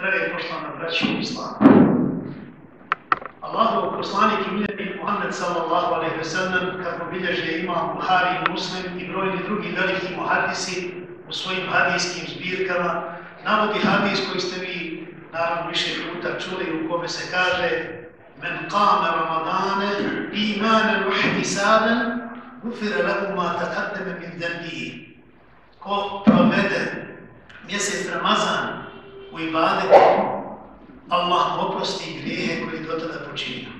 drage poštovane braće u islamu. Allahov poslanik i miljenik Muhammed sallallahu alaihi ve sellem, kako bilježe imam Buhari i Muslim i brojni drugi veliki muhadisi u svojim hadijskim zbirkama, navodi hadijs koji ste vi naravno više puta čuli u kome se kaže Men kame Ramadane imanen uhtisaben ufire lehu ma takaddeme min dembiji. Ko provede mjesec Ramazan u ibadetu, Allah oprosti grijehe koji do tada počinio.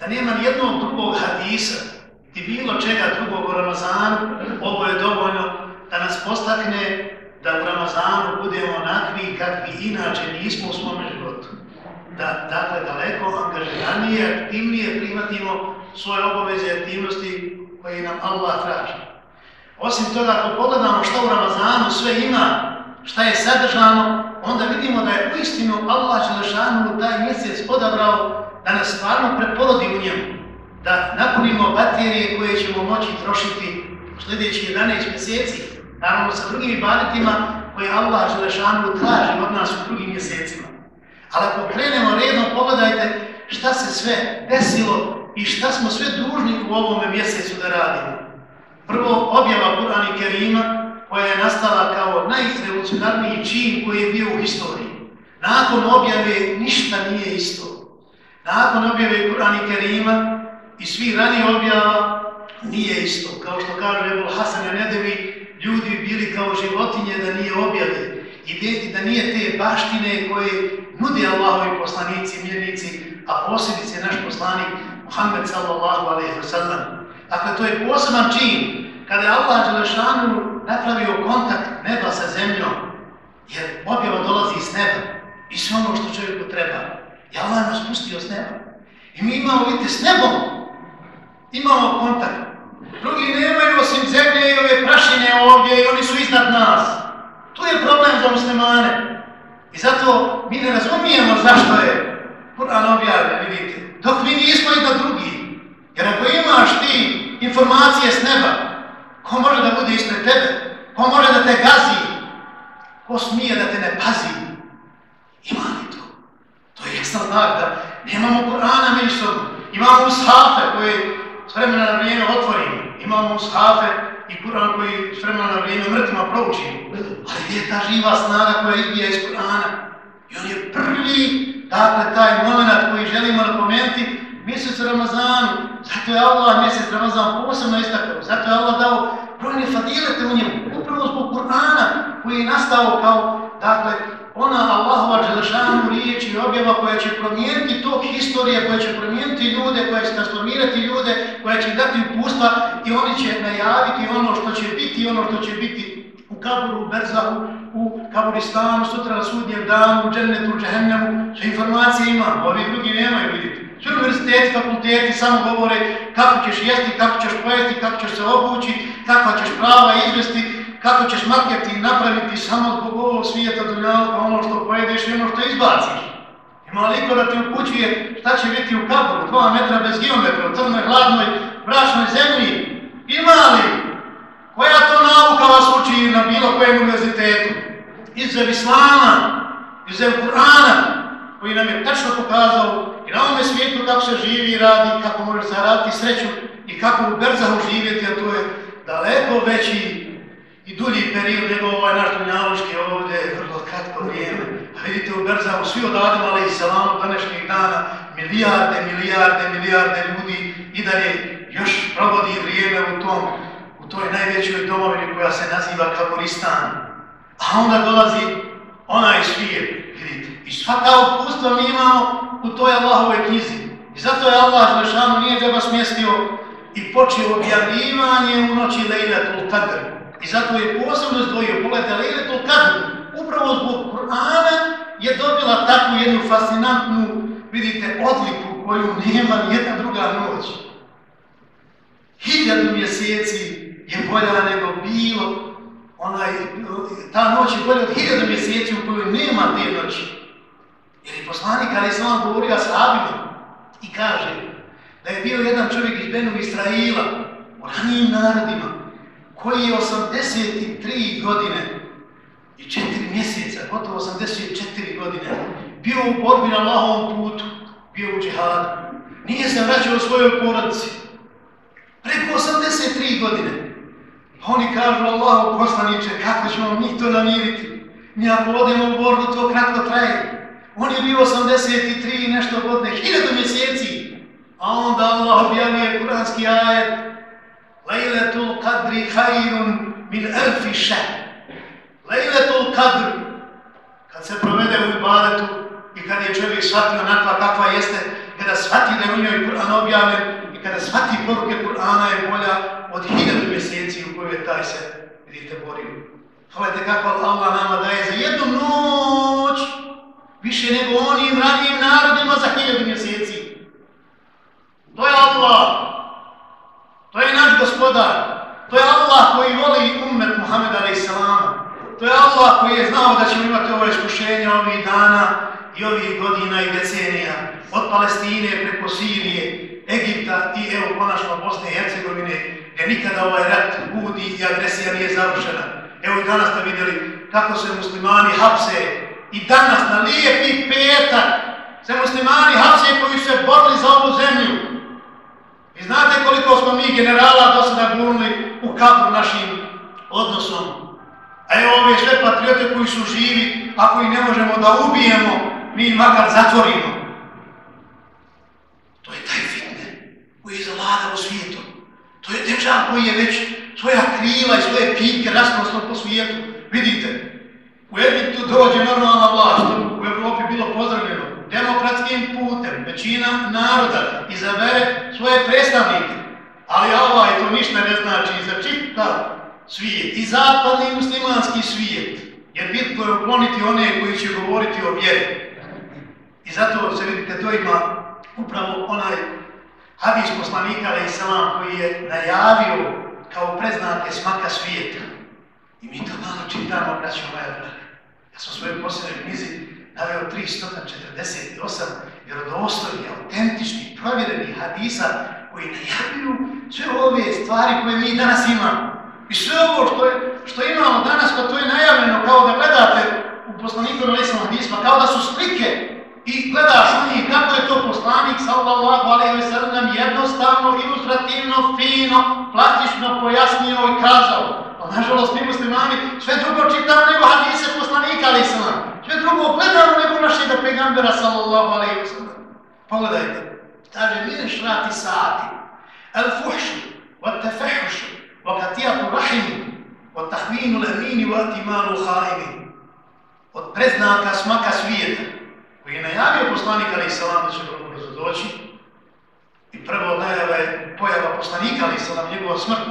Da nema nijednog drugog hadisa i bilo čega drugog u Ramazanu, ovo je dovoljno da nas postakne da u Ramazanu budemo onakvi kakvi inače nismo u svom životu. Da, dakle, daleko angažiranije, aktivnije primatimo svoje obaveze i aktivnosti koje nam Allah traži. Osim toga, ako pogledamo što u Ramazanu sve ima, šta je sadržano, onda vidimo da je u istinu Allah Želešanu taj mjesec odabrao da nas stvarno preporodi u njemu, da napunimo baterije koje ćemo moći trošiti u sljedeći 11 mjeseci, naravno sa drugim ibadetima koje Allah Želešanu traži od nas u drugim mjesecima. Ali ako krenemo redno, pogledajte šta se sve desilo i šta smo sve dužni u ovome mjesecu da radimo. Prvo, objava Kur'ana i Kerima, koja je nastala kao najrevolucionarniji čin koji je bio u historiji. Nakon objave ništa nije isto. Nakon objave Kur'ana Kerima i svi ranije objava nije isto. Kao što kaže Ebul Hasan i Nedevi, ljudi bili kao životinje da nije objave i da nije te baštine koje nudi Allahovi poslanici, mjernici, a posebice naš poslanik Muhammed sallallahu alaihi wa sallam. Dakle, to je poseban čin kada je Allah Đelešanu napravio kontakt neba sa zemljom, jer objava dolazi iz neba i sve ono što čovjeku treba. I Allah nas pustio s neba. I mi imamo, vidite, s nebom imamo kontakt. Drugi nemaju osim zemlje i ove prašine ovdje i oni su iznad nas. To je problem za muslimane. I zato mi ne razumijemo zašto je Kur'an objavljen, vidite. Dok mi nismo i da drugi. Jer ako imaš ti informacije s neba, Ko može da bude ispred tebe? Ko može da te gazi? Ko smije da te ne pazi? Ima li to? To je jasna znak da nemamo Kur'ana međusobno. Imamo ushafe koje s vremena na vrijeme otvorimo. Imamo ushafe i Kur'an koji s vremena na vrijeme mrtvima proučimo. Ali gdje je ta živa snaga koja izbija iz Kur'ana? I on je prvi, dakle, taj moment koji želimo napomenuti, mjesec Ramazanu, zato je Allah mjesec Ramazan posebno istakao, zato je Allah dao fadilete u njemu, upravo zbog Kur'ana koji je nastao kao, dakle, ona Allahova Đelešanu riječ i objava koja će promijeniti tok historije, koja će promijeniti ljude, koja će transformirati ljude, koja će dati upustva i oni će najaviti ono što će biti ono što će biti u Kaburu, u Berzahu, u Kaburistanu, sutra na sudnjem danu, u džennetu, u džehennemu, što informacije ima, ovi drugi nemaju vidjeti univerziteti, fakulteti samo govore kako ćeš jesti, kako ćeš pojesti, kako ćeš se obući, kakva ćeš prava izvesti, kako ćeš marketing napraviti samo zbog ovog svijeta dunjalka, ono što pojedeš i ono što izbaciš. Ima liko da ti upućuje šta će biti u kaporu, dva metra bez geometra, u crnoj, hladnoj, brašnoj zemlji. Ima li? Koja to nauka vas uči na bilo kojem univerzitetu? Izzev Islama, izzev Kur'ana, koji nam je tačno pokazao na ovome svijetu kako se živi i radi, kako može zaraditi sreću i kako u Berzahu živjeti, a to je daleko veći i dulji period nego ovaj naš dunjaloški ovdje, vrlo kratko vrijeme. A vidite u Berzahu svi od Adama, ali i Salamu današnjih dana, milijarde, milijarde, milijarde ljudi i dalje još provodi vrijeme u tom, u toj najvećoj domovini koja se naziva Kaburistan. A onda dolazi onaj svijet, vidite, I svaka upustva mi imamo u toj Allahove knjizi. I zato je Allah Želešanu nije treba smjestio i počeo objavljivanje u noći Lejletul Kadr. I zato je posebno zdvojio, pogledajte, Lejletul Kadr, upravo zbog Kur'ana je dobila takvu jednu fascinantnu, vidite, odliku koju nema jedna druga noć. Hiljadu mjeseci je bolja nego bilo, onaj, ta noć je bolja od hiljada mjeseci u kojoj nema te noći. Jer je poslanik Ali Islam govorio sahabima i kaže da je bio jedan čovjek iz Benu Israila u ranijim narodima koji je 83 godine i 4 mjeseca, gotovo 84 godine, bio u borbi na Allahovom putu, bio u džihadu. Nije se vraćao svojoj porodici. Preko 83 godine. A oni kažu Allahu poslaniče, kako ćemo mi to namiriti? Mi ako odemo u borbu, to kratko traje. On je bio 83 i nešto godine, hiljadu mjeseci. A onda Allah objavio kuranski ajet Lejletul kadri hajrun min elfi šeh. Lejletul kadr, kad se provede u ibadetu i kad je čovjek shvatio nakva kakva jeste, kada shvati da u njoj Kur'an objavljen i kada shvati poruke Kur'ana je bolja od hiljadu mjeseci je taj se, vidite, borio. Hvalite kako Allah nama daje za jednu noć više nego onim ranijim narodima za hiljadu mjeseci. To je Allah. To je naš gospodar. To je Allah koji voli ummet Muhammeda a.s. To je Allah koji je znao da ćemo imati ovo iskušenje ovih dana i ovih godina i decenija. Od Palestine preko Sirije, Egipta i evo konačno Bosne i Hercegovine gdje nikada ovaj rat budi i agresija nije završena. Evo i danas ste vidjeli kako se muslimani hapse i danas na lijepi petak se muslimani hapse koji su se borili za ovu zemlju. I znate koliko smo mi generala do sada gurnuli u kapu našim odnosom. A evo ove sve patriote koji su živi, ako ih ne možemo da ubijemo, mi makar zatvorimo. To je taj fitne koji je u svijetu. To je dečan koji je već svoja krila i svoje pike rasprostao po svijetu. Vidite, u Egiptu dođe normalna vlast, u Evropi bilo pozdravljeno demokratskim putem, većina naroda izabere svoje predstavnike. Ali ovaj to ništa ne znači za čitav svijet i zapadni muslimanski svijet. Jer bitno je ukloniti one koji će govoriti o vjeri. I zato se vidite, to ima upravo onaj hadis poslanika alaih salam koji je najavio kao preznake smaka svijeta. I mi to malo čitamo, braćo moja draga. Ja sam u svojoj posljednoj knjizi naveo 348 vjerodostojni, autentični, provjereni hadisa koji najavljuju sve ove stvari koje mi danas imamo. I sve ovo što, je, što imamo danas, pa to je najavljeno kao da gledate u poslaniku alaih salam hadisma, kao da su slike i gledaš u njih kako je to poslanik sallallahu alaihi ve sallam jednostavno, ilustrativno, fino, plastično pojasnio i kazao. Pa nažalost mi muslimani sve drugo čitamo nego hadise poslanika alaihi sallam. Sve drugo gledamo nego našeg pegambera sallallahu alaihi ve sallam. Pogledajte. Kaže, mire šrati saati. El fuhši, wa tefehuši, wa katijatu rahimu, wa tahminu lemini, wa atimanu haini. Od preznaka smaka svijeta koji je najavio poslanika ali salam da će vrlo brzo doći. I prvo najava je pojava poslanika ali salam njegova smrt.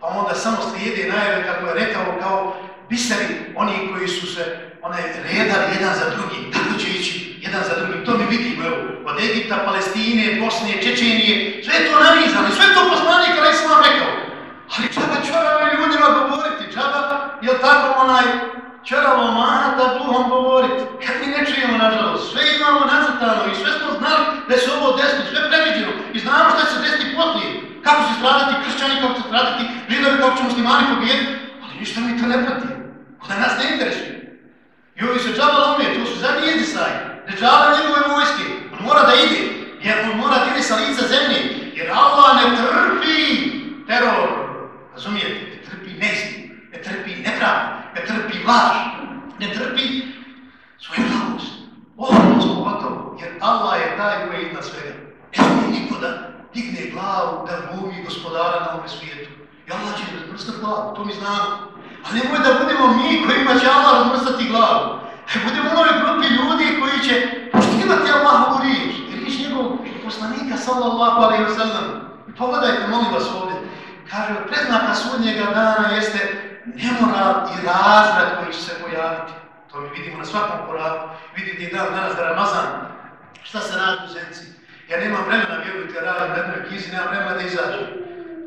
Pa onda samo slijede najave kako je rekao kao biseri oni koji su se onaj redali jedan za drugi tako će ići jedan za drugim, to mi vidimo evo od Egipta, Palestine, Bosne, Čečenije. Sve to navizano sve to poslanik ali salam rekao. Ali čaba čorava ljudima govoriti čaba, jel tako onaj čorava mana da duhom govoriti. Kad mi ne čujemo, nažalost, nacrtano i sve smo znali da se ovo desno, sve predviđeno i znamo šta će se desiti poslije. Kako će stradati kršćani, kako će stradati židovi, kako će muslimani pobijeti, ali ništa mi to ne prati. Kod nas ne interesuje. I ovi se džaba lome, to su zadnji jedisaj. Ne džaba njegove vojske. On mora da ide, jer on mora da ide sa lica zemlje. Jer Allah ne trpi teror. Razumijete? Ne trpi neistinu, ne trpi nepravdu ne trpi laž, Allah je taj koji je iznad svega. E, ne smije niko da digne glavu, da moli gospodara na ovom svijetu. I Allah će razmrstati glavu, to mi znamo. A nemoj da budemo mi kojima će Allah razmrstati glavu. E, budemo onoj grupi ljudi koji će poštivati Allahovu riječ. Riječ njegov poslanika, sallallahu alaihi wa sallam. Pogledajte, molim vas ovdje. Kaže, predznaka sudnjega dana jeste nemoral i razrad koji će se pojaviti. To mi vidimo na svakom koraku. Vidite i dan danas da Ramazan. Šta se radi u zenci? Ja nemam vremena, vjerujte, radim na jednoj kizi, nemam vremena da izađem.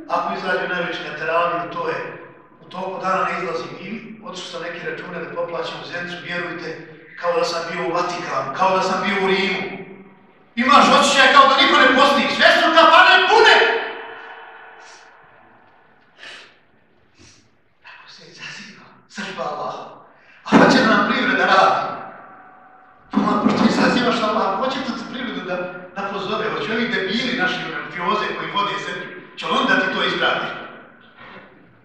Ako izađem najveći na teraviju, to je u toku dana ne izlazim i otišu sam neke račune da poplaćam u zencu, vjerujte, kao da sam bio u Vatikanu, kao da sam bio u Rimu. Imaš očišćaj kao da niko ne postiš sve su kafane pune! sržba Allaha. A izgradi.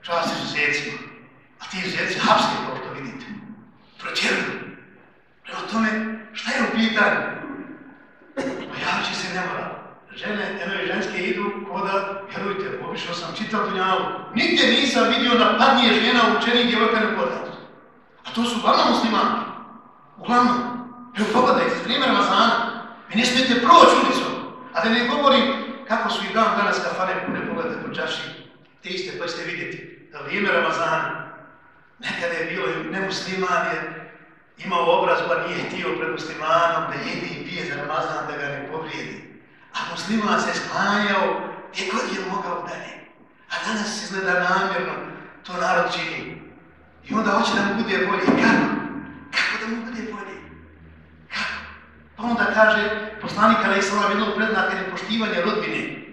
Čast je zecima. A ti zeci hapske, kao što vidite. Protjeruju. Prema tome, šta je u pitanju? Pa javit se ne mora. Žene, eno ženske idu koda, vjerujte, obišao sam čitav dunjavu. Nigdje nisam vidio da padnije žena u učenih djevojka ne. A to su uglavnom muslimani. Uglavnom. Evo, pogledajte, vrijeme Ramazana. Vi ne smijete proći ulicom. A da ne govorim kako su i dan danas kafane pune pogledajte po čaši. Te iste pa ćete vidjeti. Da vrijeme Ramazana. Nekada je bilo nemusliman je imao obraz, pa nije htio pred muslimanom da jedi i pije za Ramazan da ga ne povrijedi. A musliman se sklanjao gdje god je mogao dalje. A danas izgleda namjerno to narod čini. I onda hoće da mu bude bolje. Kako? Kako da mu bude bolje? Kako? Pa onda kaže poslanik Ali Islam jednog prednaka nepoštivanja rodbine.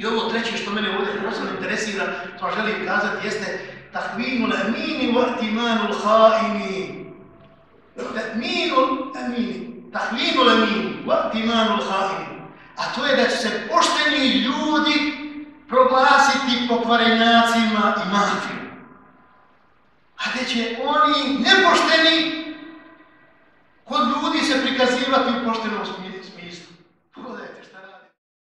I ovo treće što mene ovdje posebno interesira, to želim kazati, jeste tahvinu amini wa ihtimanu haini. Tahvinu amini, Tahvinu amini wa ihtimanu haini. A to je da će se pošteni ljudi proglasiti pokvarenjacima i mafiju. A da će oni nepošteni kod ljudi se prikazivati u poštenom smislu.